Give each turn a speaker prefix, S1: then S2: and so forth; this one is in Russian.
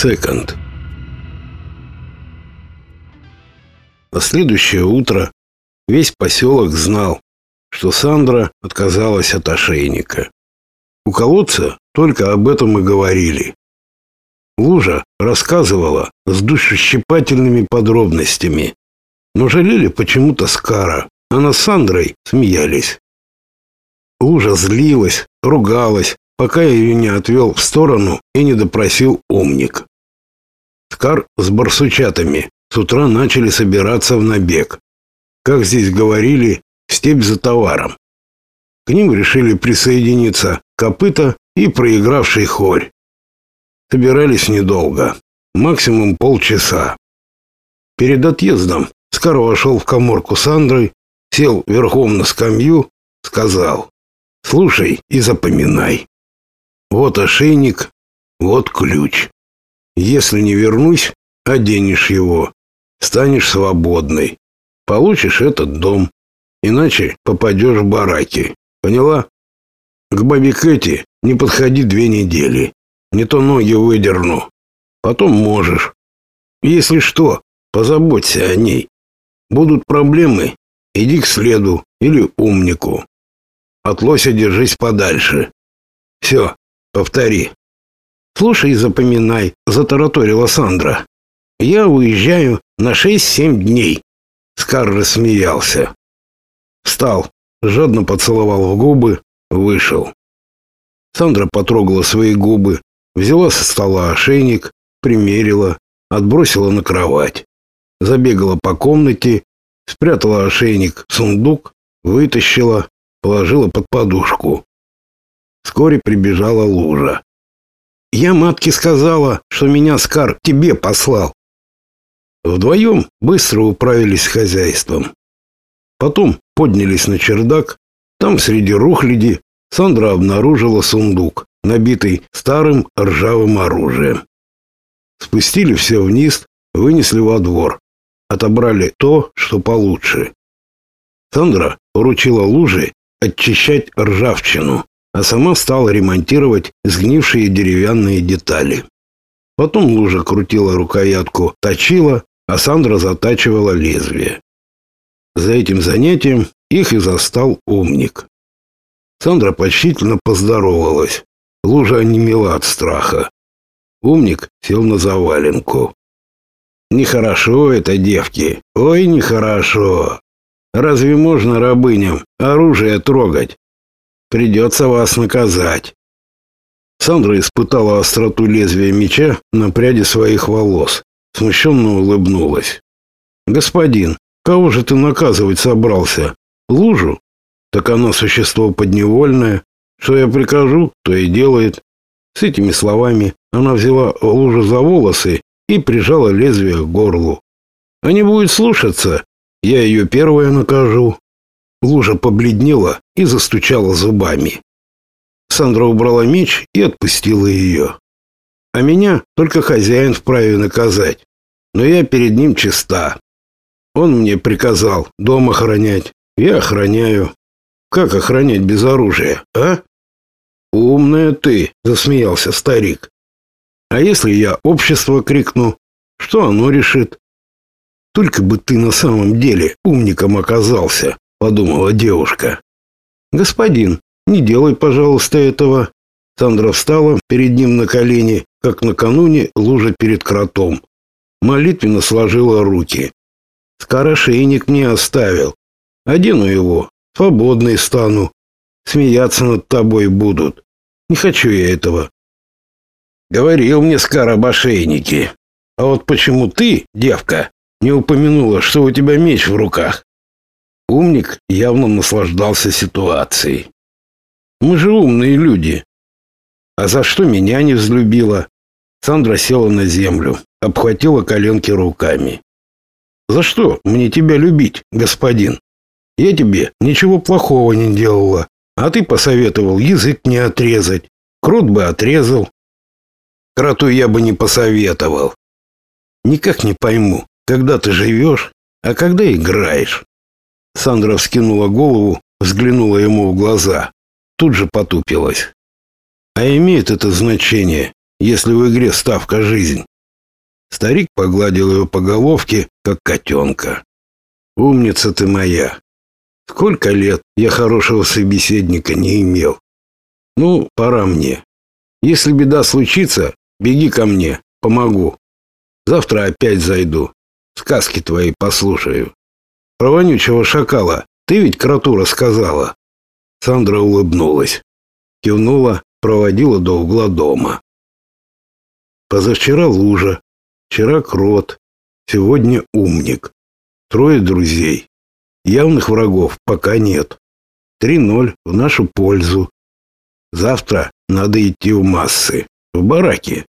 S1: Секонд. На следующее утро весь поселок знал, что Сандра отказалась от ошейника. У колодца только об этом и говорили. Лужа рассказывала с душещипательными подробностями, но жалели почему-то Скара, а над Сандрой смеялись. Лужа злилась, ругалась, пока я ее не отвел в сторону и не допросил умник. Скар с барсучатами с утра начали собираться в набег. Как здесь говорили, степь за товаром. К ним решили присоединиться копыта и проигравший хорь. Собирались недолго, максимум полчаса. Перед отъездом Скар вошел в коморку с Андрой, сел верхом на скамью, сказал, «Слушай и запоминай. Вот ошейник, вот ключ. Если не вернусь, оденешь его, станешь свободной. Получишь этот дом, иначе попадешь в бараки. Поняла? К бабе Кэти не подходи две недели. Не то ноги выдерну. Потом можешь. Если что, позаботься о ней. Будут проблемы, иди к следу или умнику. От лося держись подальше. Все, повтори. Слушай и запоминай, затараторила Сандра. Я уезжаю на шесть-семь дней. Скар рассмеялся. Встал, жадно поцеловал в губы, вышел. Сандра потрогала свои губы, взяла со стола ошейник, примерила, отбросила на кровать. Забегала по комнате, спрятала ошейник в сундук, вытащила, положила под подушку. Вскоре прибежала лужа. «Я матке сказала, что меня Скар тебе послал». Вдвоем быстро управились с хозяйством. Потом поднялись на чердак. Там среди рухляди Сандра обнаружила сундук, набитый старым ржавым оружием. Спустили все вниз, вынесли во двор. Отобрали то, что получше. Сандра поручила лужи очищать ржавчину, а сама стала ремонтировать сгнившие деревянные детали. Потом лужа крутила рукоятку, точила, а Сандра затачивала лезвие. За этим занятием их и застал умник. Сандра почтительно поздоровалась. Лужа онемела от страха. Умник сел на заваленку. Нехорошо это, девки. Ой, нехорошо. Разве можно рабыням оружие трогать? Придется вас наказать. Сандра испытала остроту лезвия меча на пряди своих волос. Смущенно улыбнулась. Господин, кого же ты наказывать собрался? Лужу? Так она существо подневольное. Что я прикажу, то и делает. С этими словами она взяла лужу за волосы и прижала лезвие к горлу. А не будет слушаться, я ее первая накажу. Лужа побледнела и застучала зубами. Сандра убрала меч и отпустила ее. А меня только хозяин вправе наказать. Но я перед ним чиста. Он мне приказал дом охранять. Я охраняю. Как охранять без оружия, а? Умная ты, засмеялся старик. А если я общество крикну, что оно решит? Только бы ты на самом деле умником оказался, подумала девушка. Господин, не делай, пожалуйста, этого. Сандра встала перед ним на колени, как накануне лужа перед кротом. Молитвенно сложила руки. Скорошейник мне оставил. Одену его, свободный стану. Смеяться над тобой будут. Не хочу я этого. Говорил мне Скар об ошейнике. А вот почему ты, девка, не упомянула, что у тебя меч в руках? Умник явно наслаждался ситуацией. Мы же умные люди. А за что меня не взлюбила? Сандра села на землю, обхватила коленки руками. За что мне тебя любить, господин? Я тебе ничего плохого не делала, а ты посоветовал язык не отрезать. Крот бы отрезал. Кроту я бы не посоветовал. Никак не пойму, когда ты живешь, а когда играешь. Сандра вскинула голову, взглянула ему в глаза. Тут же потупилась. А имеет это значение? если в игре ставка жизнь. Старик погладил его по головке, как котенка. Умница ты моя. Сколько лет я хорошего собеседника не имел. Ну, пора мне. Если беда случится, беги ко мне, помогу. Завтра опять зайду. Сказки твои послушаю. Про вонючего шакала ты ведь кроту рассказала. Сандра улыбнулась. Кивнула, проводила до угла дома. Позавчера лужа, вчера крот, сегодня умник. Трое друзей. Явных врагов пока нет. 3-0 в нашу пользу. Завтра надо идти в массы, в бараки.